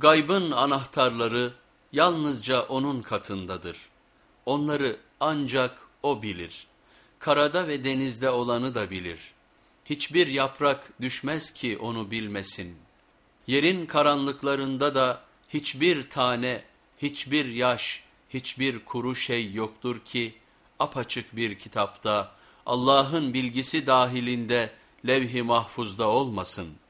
Gaybın anahtarları yalnızca onun katındadır. Onları ancak o bilir. Karada ve denizde olanı da bilir. Hiçbir yaprak düşmez ki onu bilmesin. Yerin karanlıklarında da hiçbir tane, hiçbir yaş, hiçbir kuru şey yoktur ki apaçık bir kitapta Allah'ın bilgisi dahilinde levh-i mahfuzda olmasın.''